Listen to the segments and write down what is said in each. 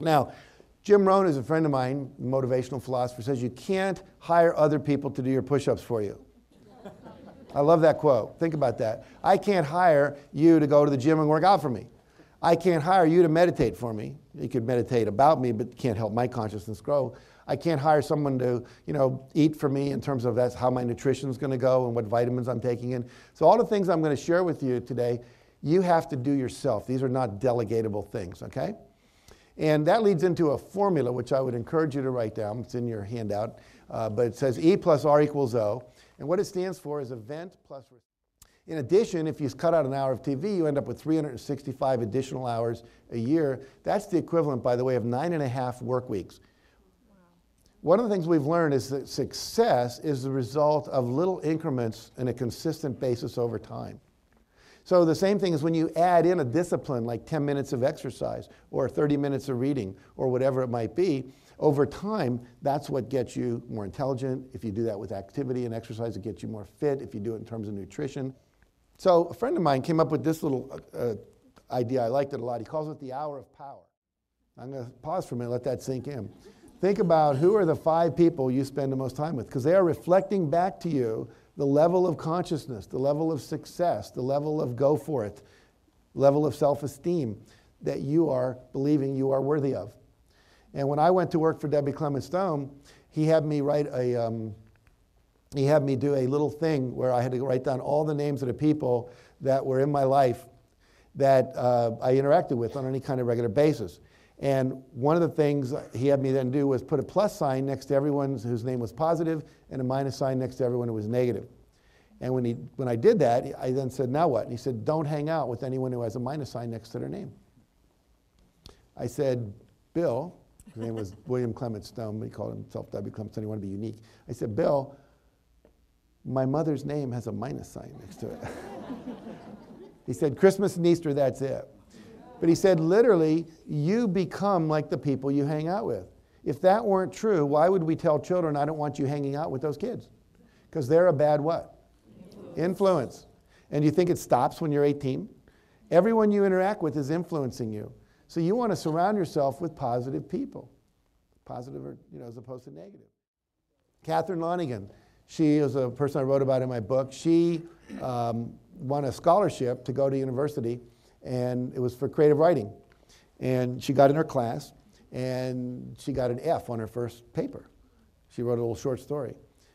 Now, Jim Rohn is a friend of mine, motivational philosopher, says you can't hire other people to do your push ups for you. I love that quote. Think about that. I can't hire you to go to the gym and work out for me. I can't hire you to meditate for me. You could meditate about me, but can't help my consciousness grow. I can't hire someone to, you know, eat for me in terms of that's how my nutrition is going to go and what vitamins I'm taking in. So all the things I'm going to share with you today, you have to do yourself. These are not delegatable things, okay? And that leads into a formula, which I would encourage you to write down. It's in your handout. Uh, but it says E plus R equals O. And what it stands for is event plus. In addition, if you cut out an hour of TV, you end up with 365 additional hours a year. That's the equivalent, by the way, of nine and a half work weeks. One of the things we've learned is that success is the result of little increments in a consistent basis over time. So the same thing is when you add in a discipline like 10 minutes of exercise or 30 minutes of reading or whatever it might be, over time, that's what gets you more intelligent. If you do that with activity and exercise, it gets you more fit. If you do it in terms of nutrition. So a friend of mine came up with this little uh, idea. I liked it a lot. He calls it the hour of power. I'm going to pause for a minute, let that sink in. Think about who are the five people you spend the most time with, because they are reflecting back to you the level of consciousness, the level of success, the level of go for it, level of self esteem that you are believing you are worthy of. And when I went to work for W. Clement Stone, he had me write a, um, he had me do a little thing where I had to write down all the names of the people that were in my life that uh, I interacted with on any kind of regular basis. And one of the things he had me then do was put a plus sign next to everyone whose name was positive and a minus sign next to everyone who was negative. And when, he, when I did that, I then said, Now what? And he said, Don't hang out with anyone who has a minus sign next to their name. I said, Bill, his name was William Clement Stone, but he called himself W. Clement Stone, he wanted to be unique. I said, Bill, my mother's name has a minus sign next to it. he said, Christmas and Easter, that's it. But he said, literally, you become like the people you hang out with. If that weren't true, why would we tell children, I don't want you hanging out with those kids? Because they're a bad what? Influence. Influence. And you think it stops when you're 18? Everyone you interact with is influencing you. So you want to surround yourself with positive people, positive or, you know, as opposed to negative. Catherine Lanigan, she is a person I wrote about in my book. She um, won a scholarship to go to university and it was for creative writing. And she got in her class, and she got an F on her first paper. She wrote a little short story.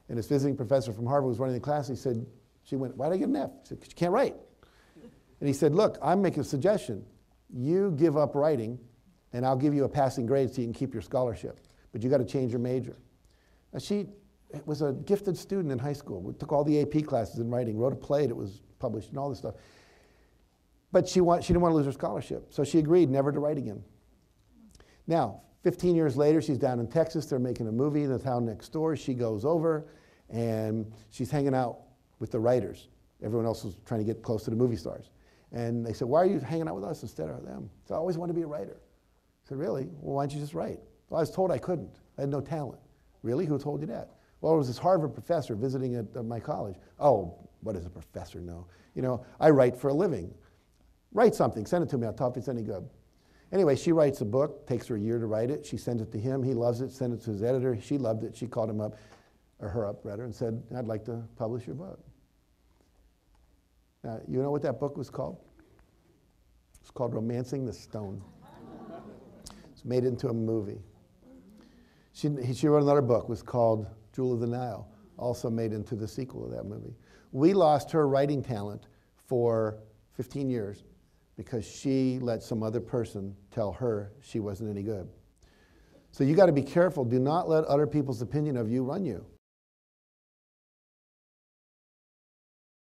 And this visiting professor from Harvard was running the class. He said, she went, why did I get an F? She said, because you can't write. And he said, look, I'm making a suggestion. You give up writing, and I'll give you a passing grade so you can keep your scholarship. But you got to change your major. Now, she was a gifted student in high school. We took all the AP classes in writing, wrote a play that was published, and all this stuff. But she, want, she didn't want to lose her scholarship, so she agreed never to write again. Now, 15 years later, she's down in Texas. They're making a movie in the town next door. She goes over and she's hanging out with the writers. Everyone else was trying to get close to the movie stars. And they said, Why are you hanging out with us instead of them? So I always wanted to be a writer. I said, Really? Well, why don't you just write? Well, I was told I couldn't. I had no talent. Really? Who told you that? Well, it was this Harvard professor visiting at, at my college. Oh, what does a professor know? You know, I write for a living. Write something, send it to me, I'll tell if it's any good. Anyway, she writes a book, takes her a year to write it. She sends it to him, he loves it, sends it to his editor. She loved it. She called him up, or her up rather, and said, I'd like to publish your book. Now, you know what that book was called? It's called Romancing the Stone. It's made into a movie. She, she wrote another book, was called Jewel of the Nile, also made into the sequel of that movie. We lost her writing talent for 15 years because she let some other person tell her she wasn't any good. So you got to be careful. Do not let other people's opinion of you run you.